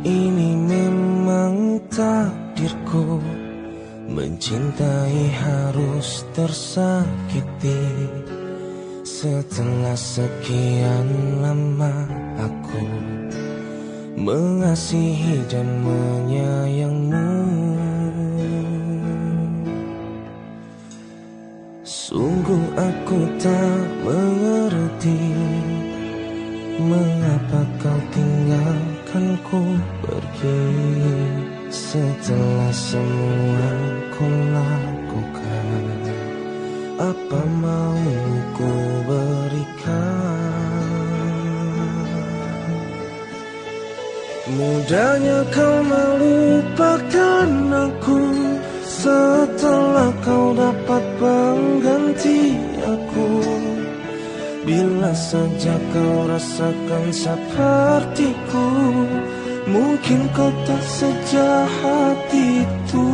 Ini memang takdirku. Mencintai harus tersakiti. Setelah sekian lama aku Mengasihi dan menyayangmu. Sungguh aku tak saja kau rasakan sepertiku Mungkin kau tak sejahat itu.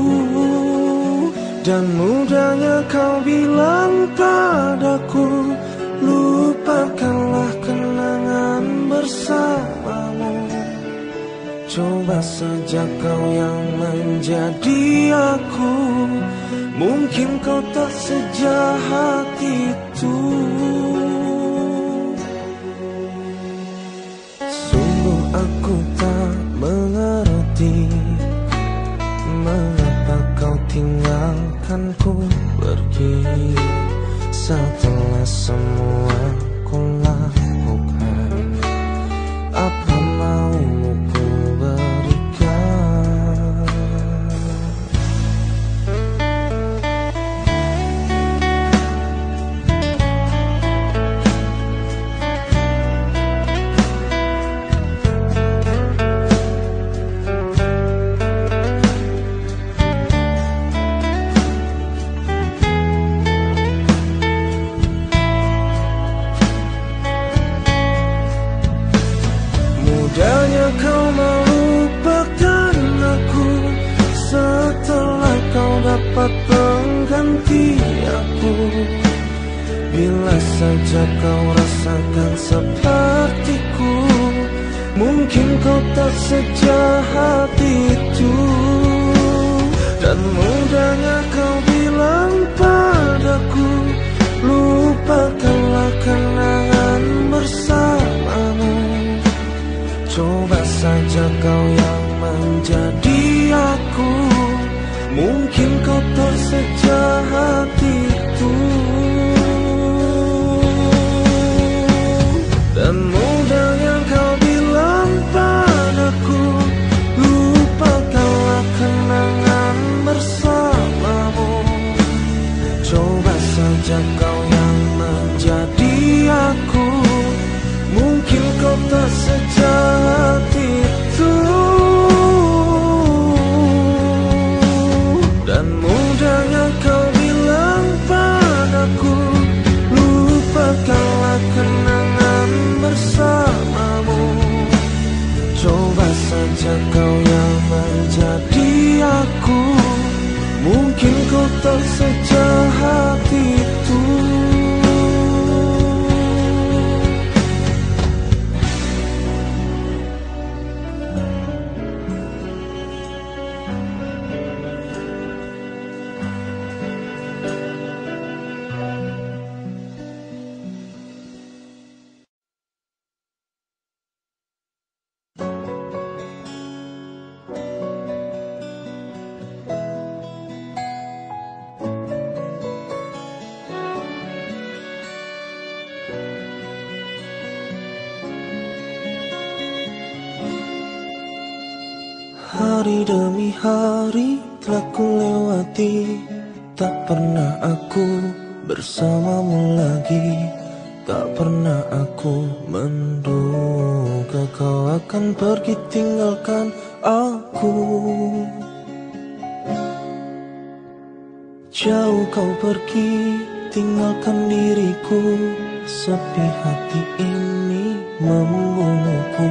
Dan mudahnya kau bilang padaku Lupakanlah kenangan bersamamu. Coba saja kau yang menjadi aku Mungkin kau tak sejahat Setelah semua bersamamu lagi. Tak pernah aku menduga kau akan pergi tinggalkan aku. Jauh kau pergi tinggalkan diriku. Sepi hati ini membunuhku.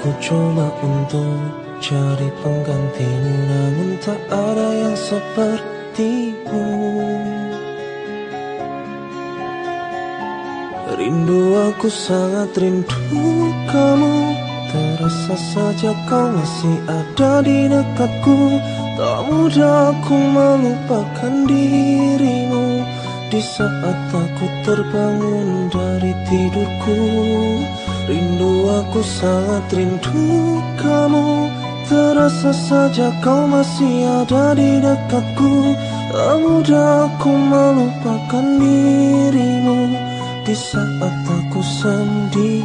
Ku coba untuk cari penggantimu Namun tak ada yang sepertimu Rindu aku sangat rindu kamu. Terasa saja kau masih ada di dekatku. Tak mudah aku melupakan dirimu. Di saat aku terbangun dari tidurku Rindu aku sangat rindu kamu. Terasa saja kau masih ada di dekatku. Tak mudah aku melupakan dirimu Di saat aku sendiri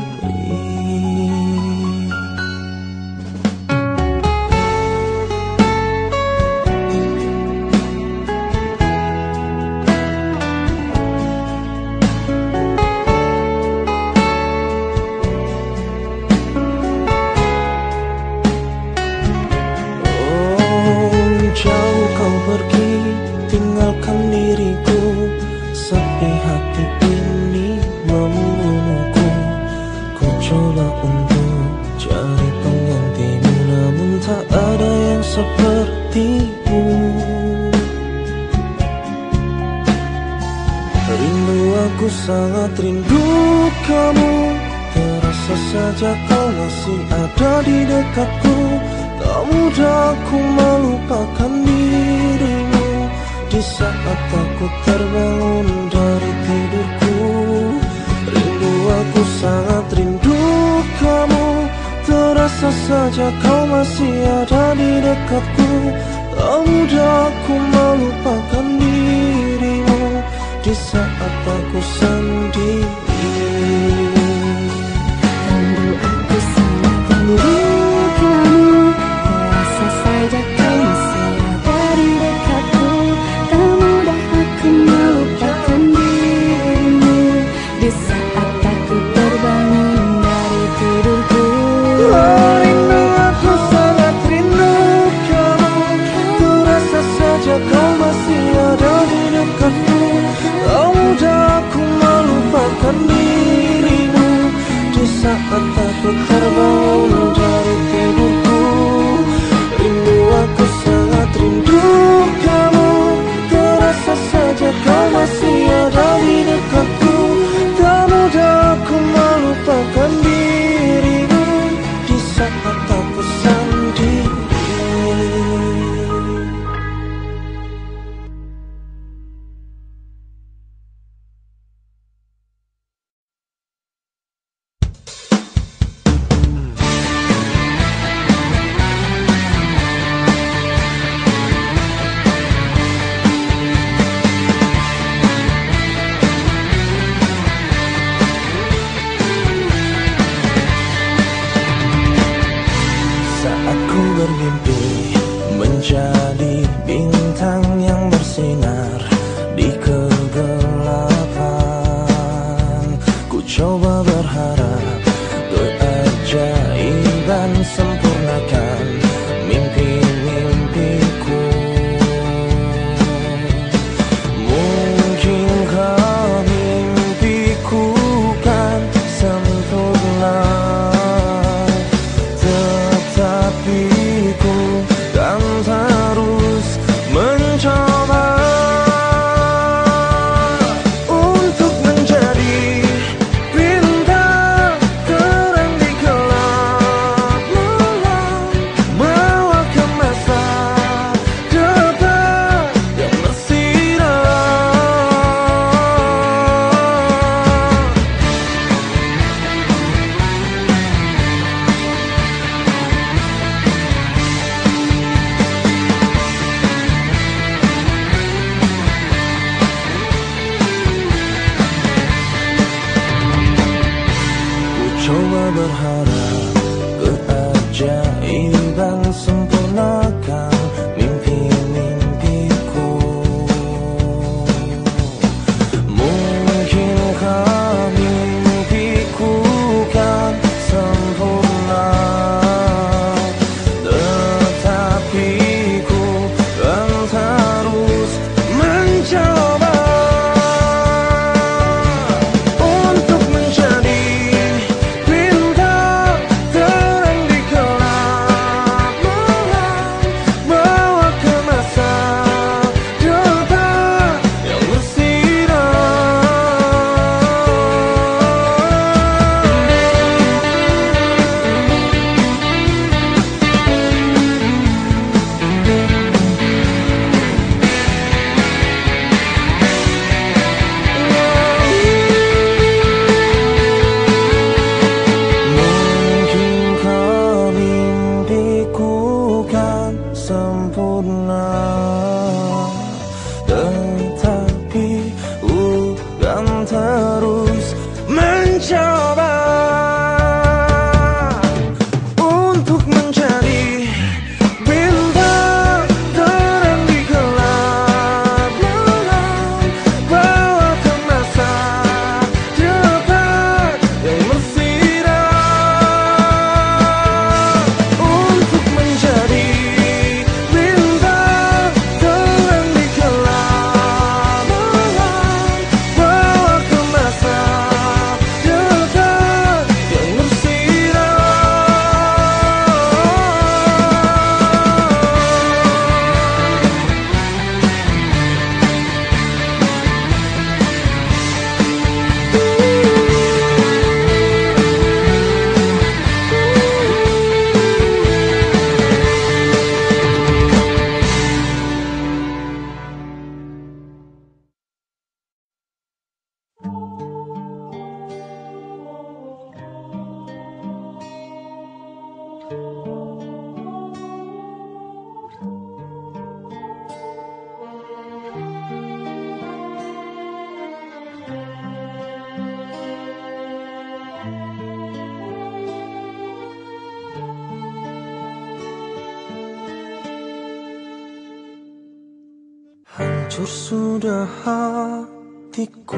Hancur sudah hatiku.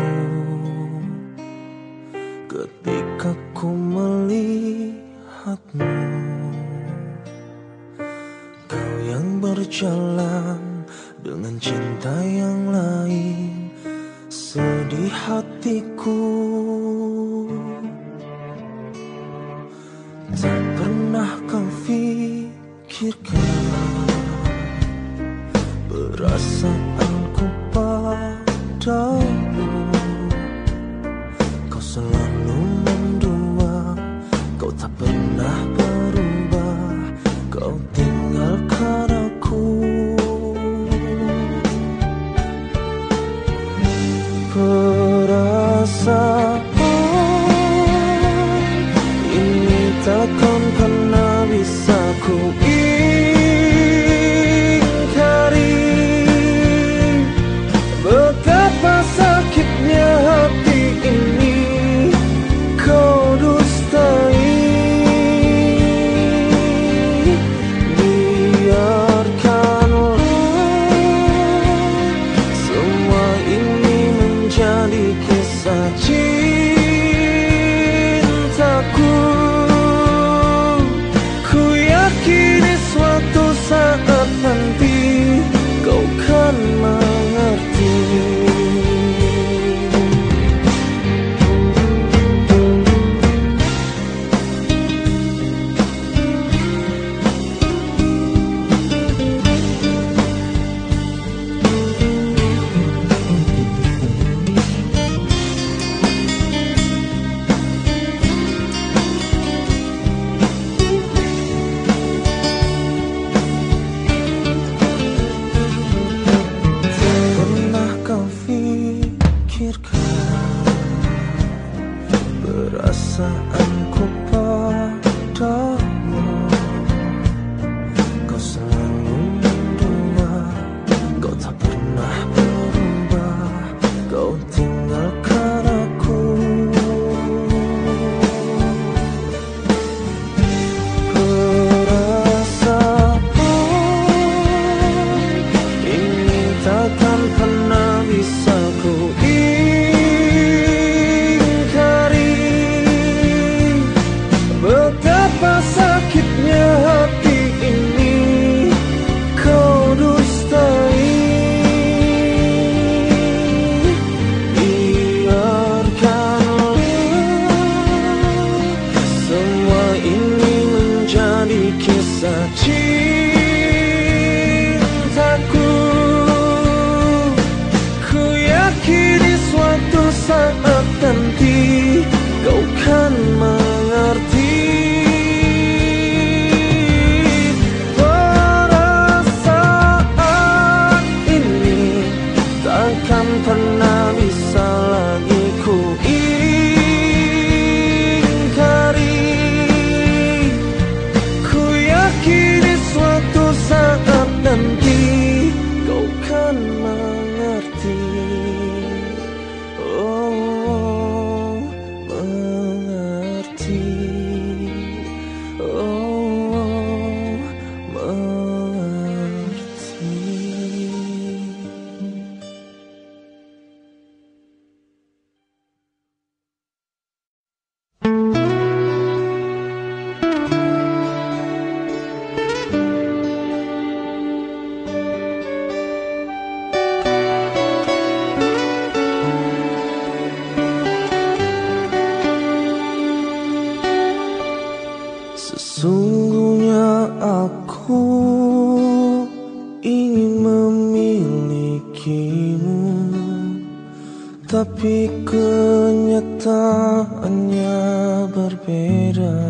Ketika ku melihatmu Kau yang berjalan dengan cinta yang Tapi kenyataannya berbeda.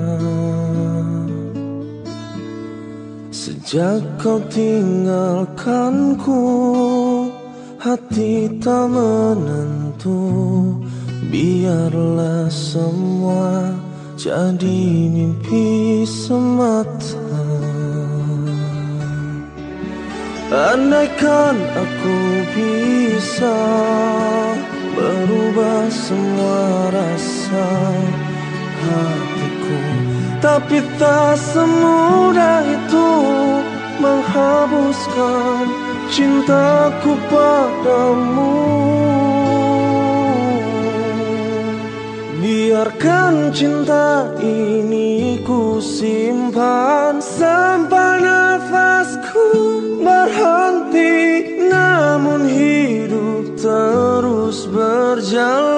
Sejak kau tinggalkanku Hati tak menentu. Biarlah semua jadi mimpi semata. Andaikan aku bisa Tapi tak semudah itu menghapuskan cintaku padamu. Biarkan cinta ini ku simpan Sampai nafasku berhenti Namun hidup terus berjalan.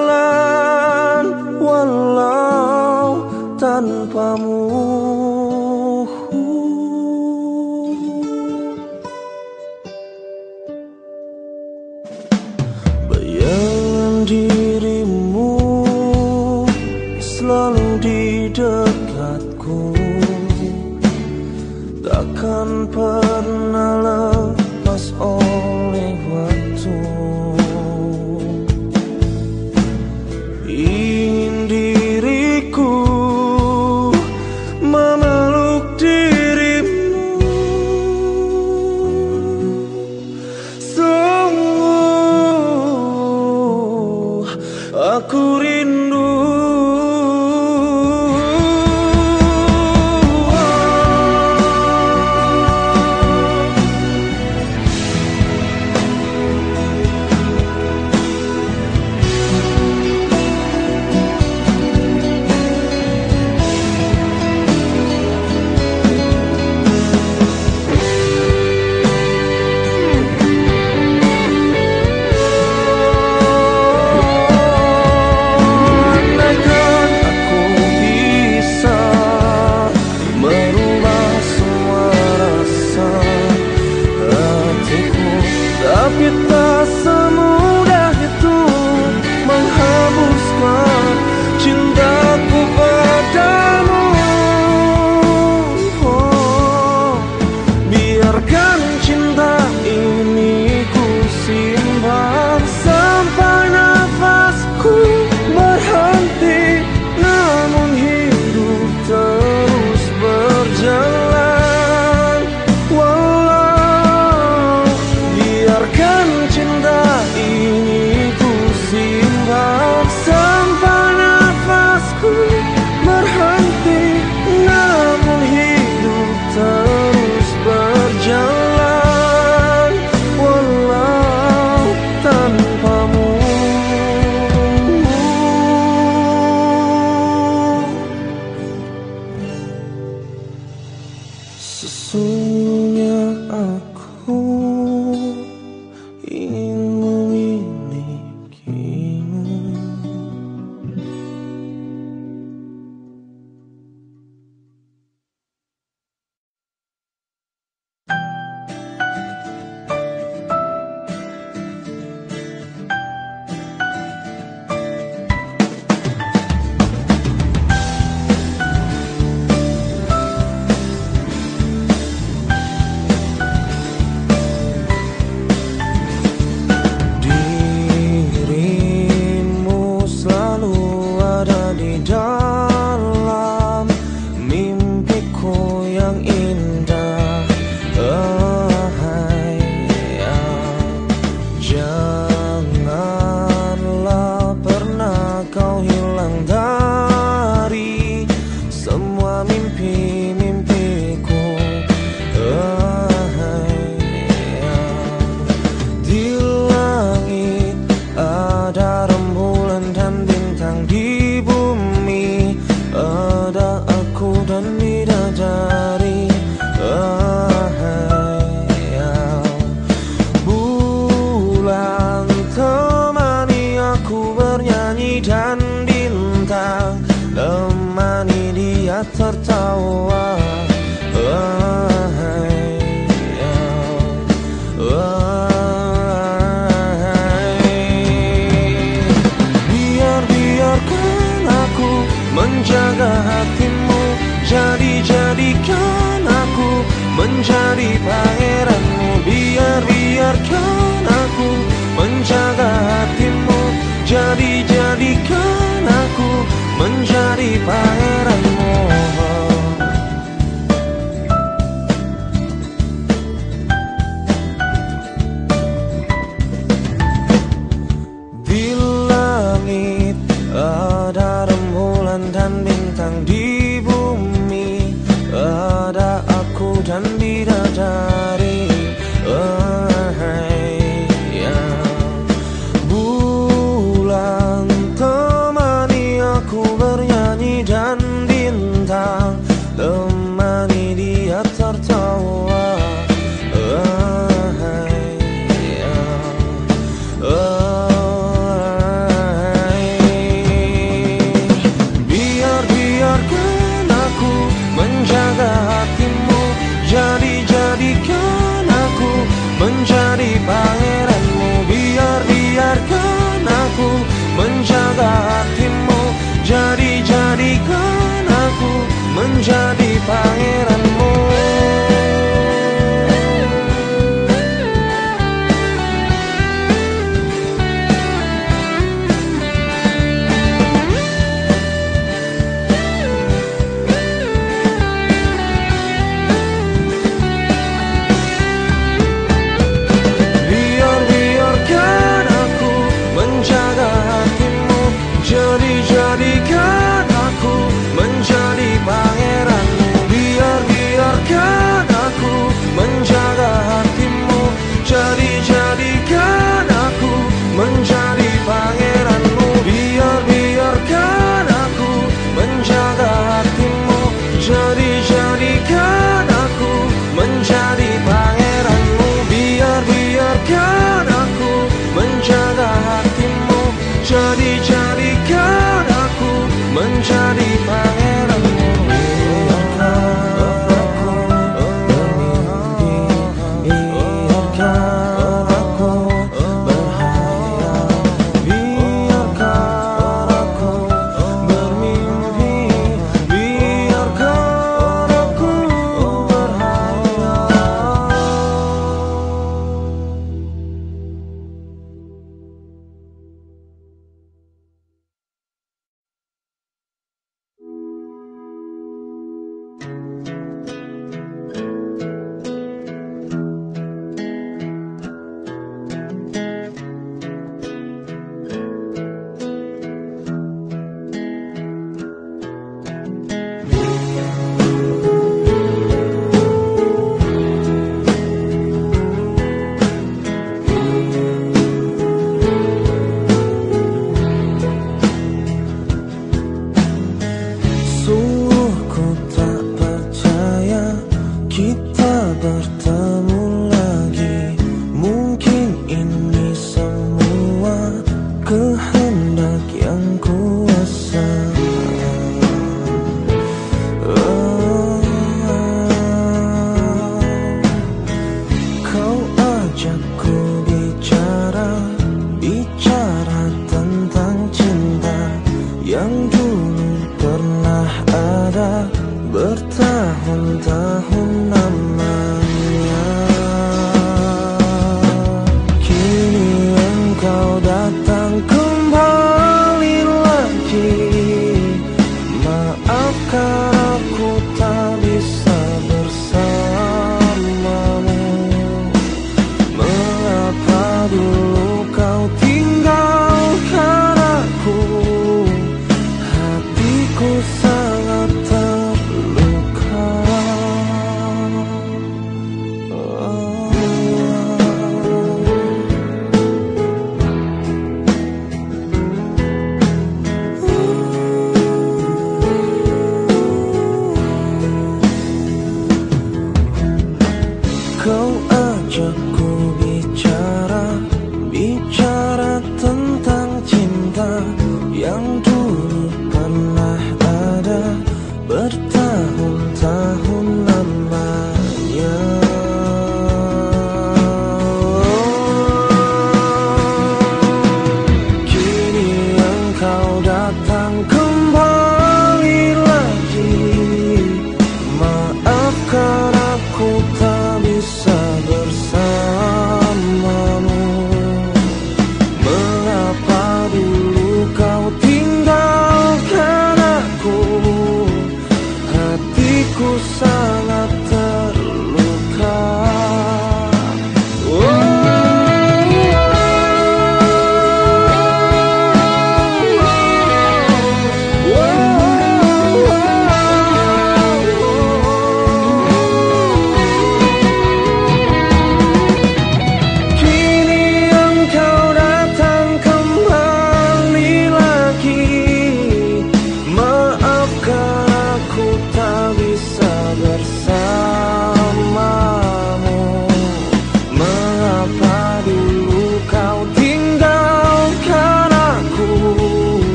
扬州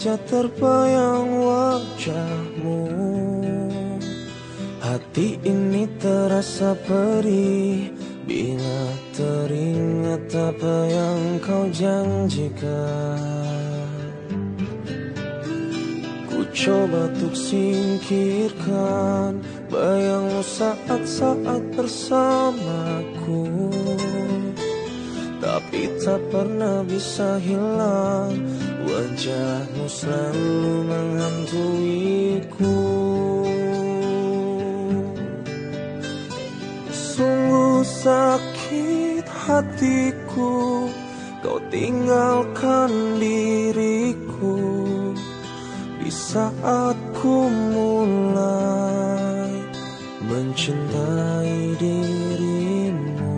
saja terbayang wajahmu. Hati ini terasa perih Bila teringat apa yang kau janjikan. Ku coba untuk singkirkan Bayangmu saat-saat bersamaku. Tapi tak pernah bisa hilang Wajahmu selalu menghantuiku Sungguh sakit hatiku Kau tinggalkan diriku. Di saat ku mulai Mencintai dirimu.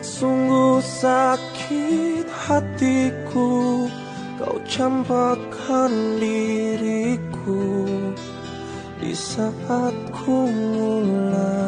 Sungguh sakit hatiku campakkan diriku di saat ku mulai.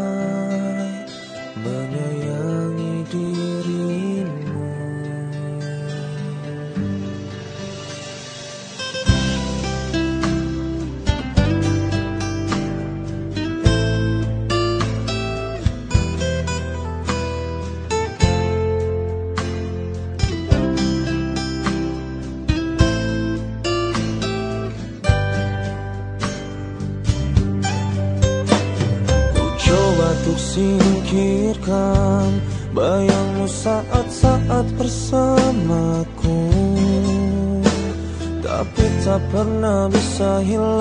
hilang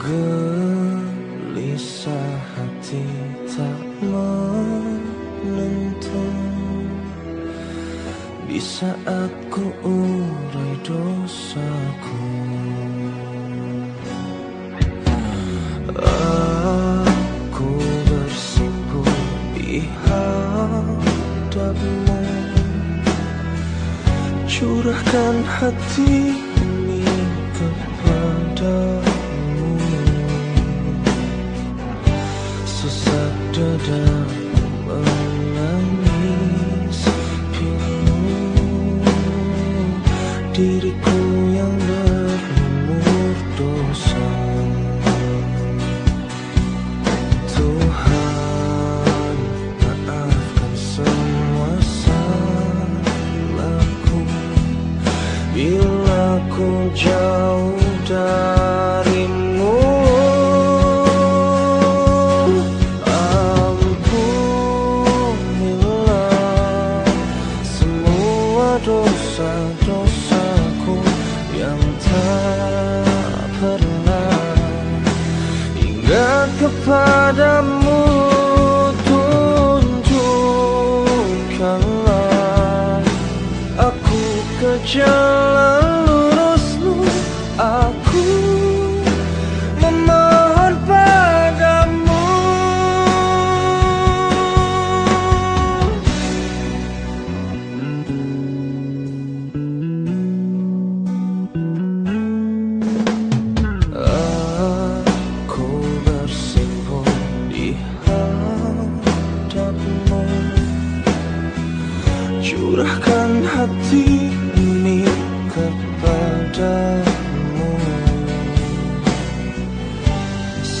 Gelisah hati tak menentu bisa aku ku dosaku. Aku bersimpu tak hadapmu. Curahkan hati down.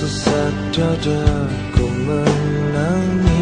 Sesat dadaku menangis.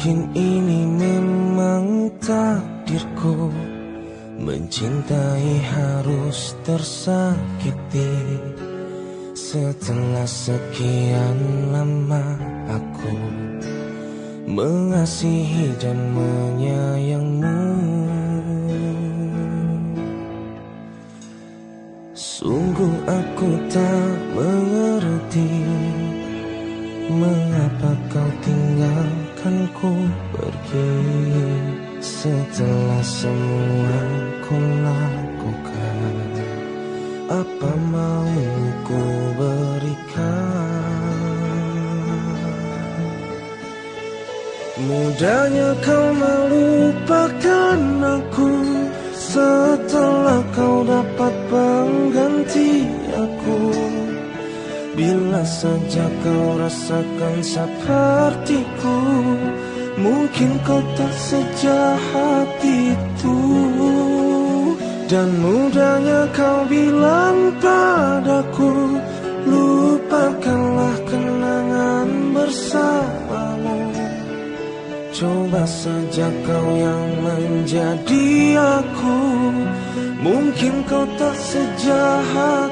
Mungkin ini memang takdirku. Mencintai harus tersakiti. Setelah sekian lama aku Mengasihi dan menyayangmu. Sungguh aku tak mengerti semua ku lakukan. Apa mau ku berikan? Mudahnya kau melupakan aku. Setelah kau dapat pengganti aku. Bila saja kau rasakan sepertiku Mungkin kau tak sejahat Dan mudahnya kau bilang padaku Lupakanlah kenangan bersamamu. Coba saja kau yang menjadi aku. Mungkin kau tak sejahat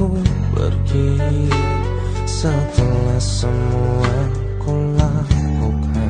tinggalkanku pergi. Setelah semua ku lakukan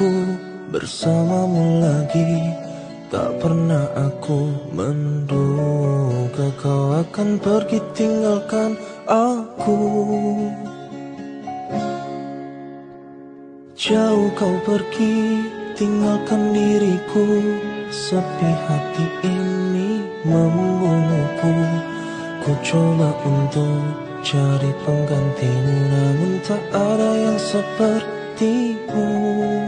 aku bersamamu lagi. Tak pernah aku menduga kau akan pergi tinggalkan aku. Jauh kau pergi tinggalkan diriku. Sepi hati ini membunuhku. Ku coba untuk cari penggantimu Namun tak ada yang sepertimu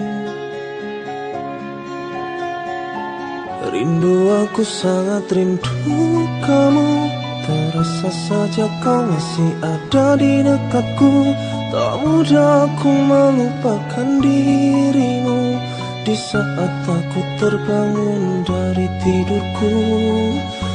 Rindu aku sangat rindu kamu. Terasa saja kau masih ada di dekatku. Tak mudah aku melupakan dirimu. Di saat aku terbangun dari tidurku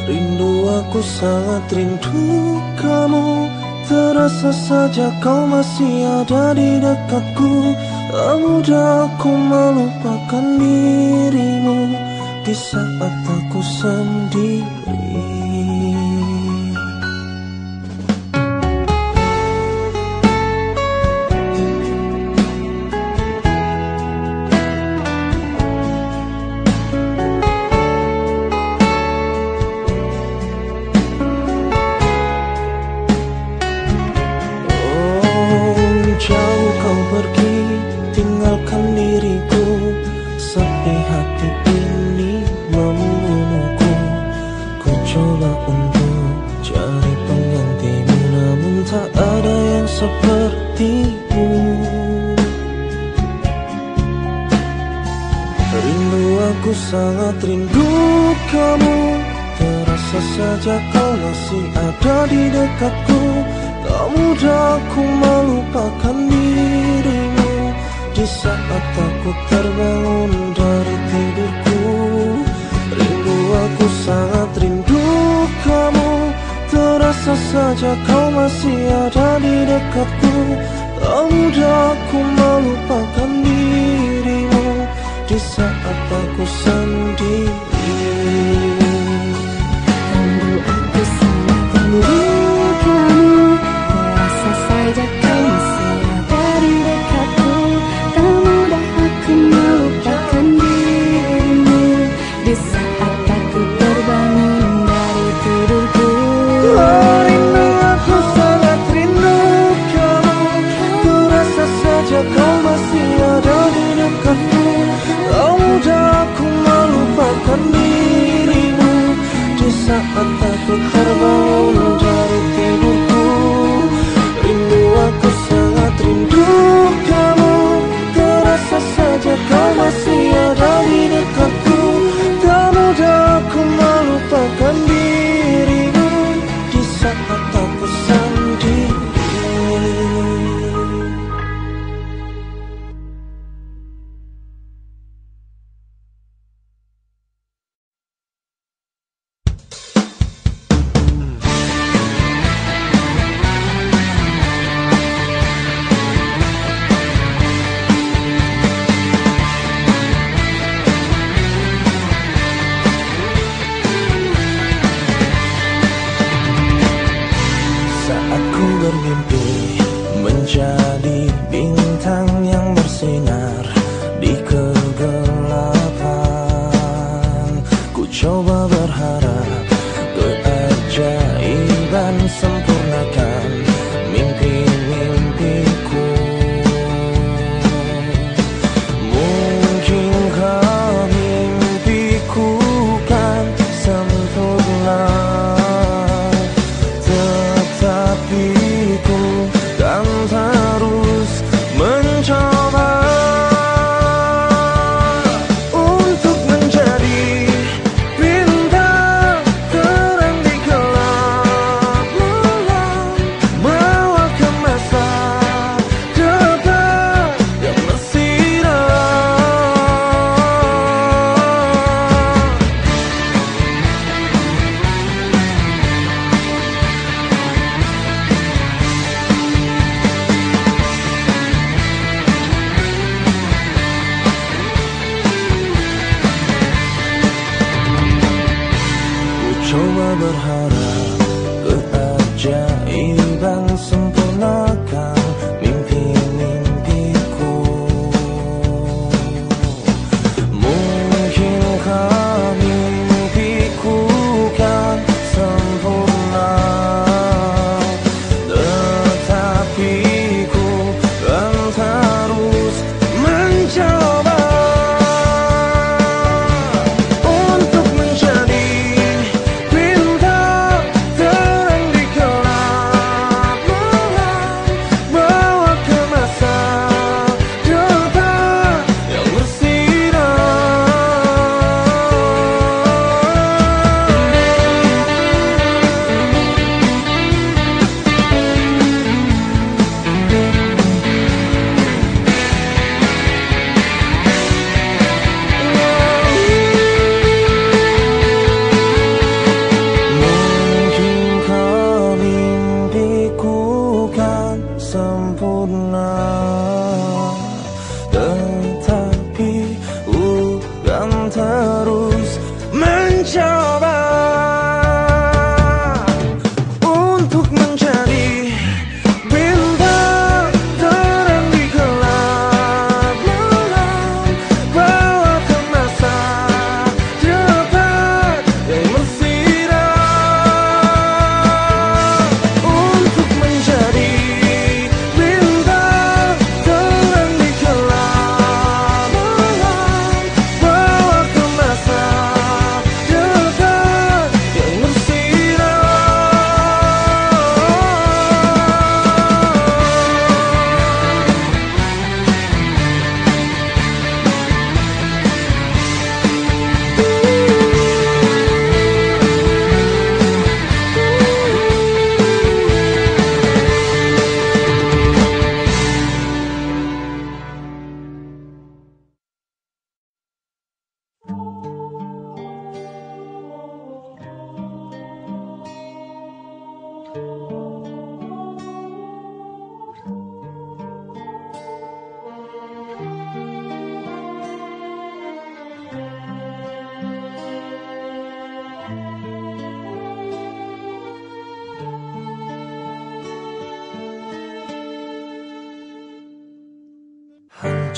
Rindu aku sangat rindu kamu. Terasa saja kau masih ada di dekatku. Tak mudah aku melupakan dirimu Di saat aku sendiri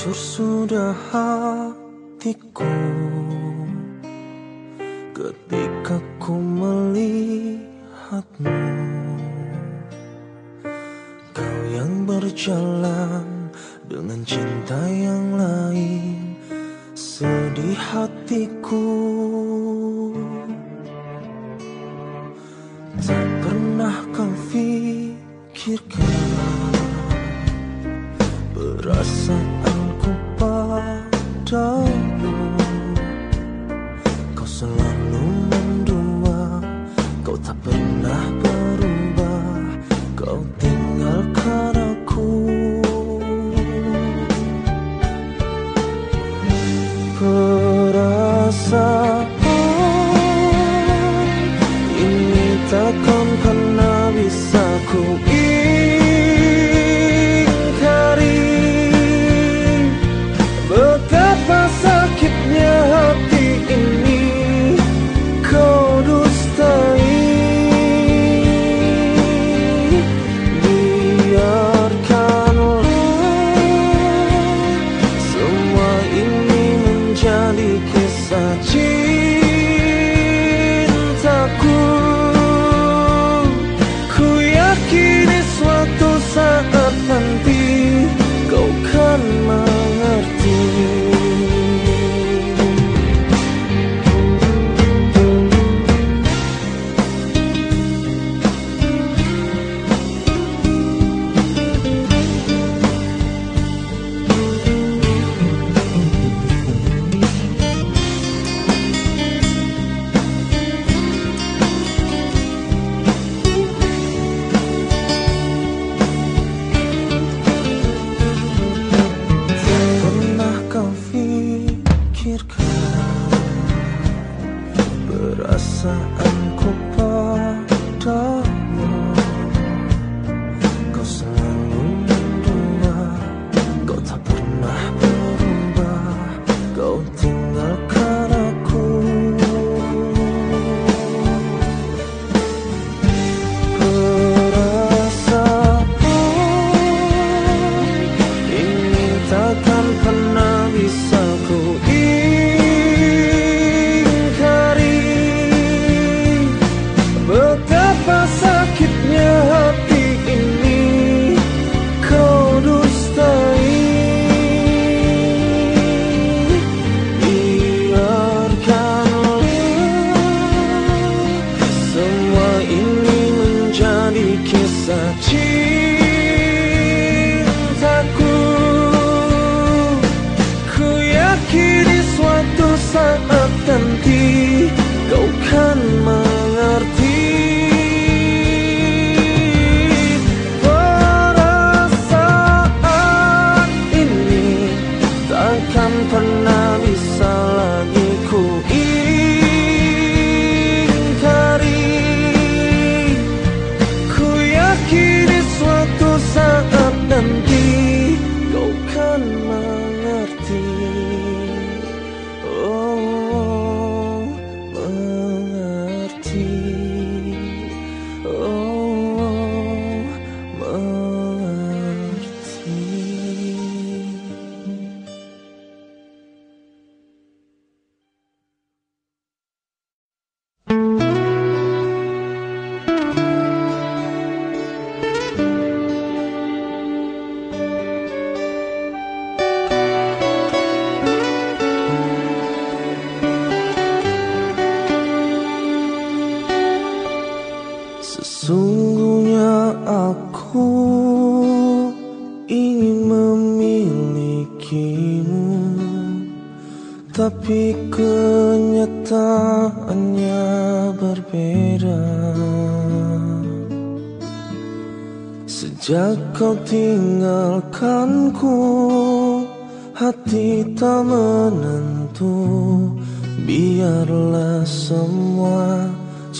Hancur sudah hatiku. Ketika ku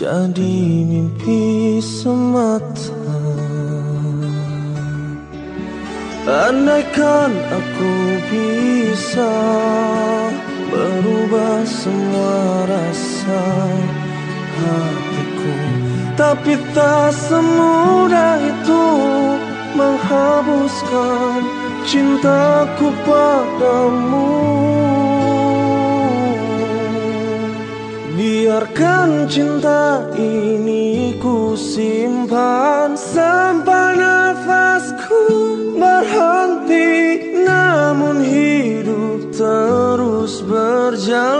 jadi mimpi semata. Andaikan aku bisa Berubah semua rasa hatiku. Tapi tak semudah itu Menghapuskan cintaku padamu. Biarkan cinta ini ku simpan. Sampai nafasku berhenti Namun hidup terus berjalan.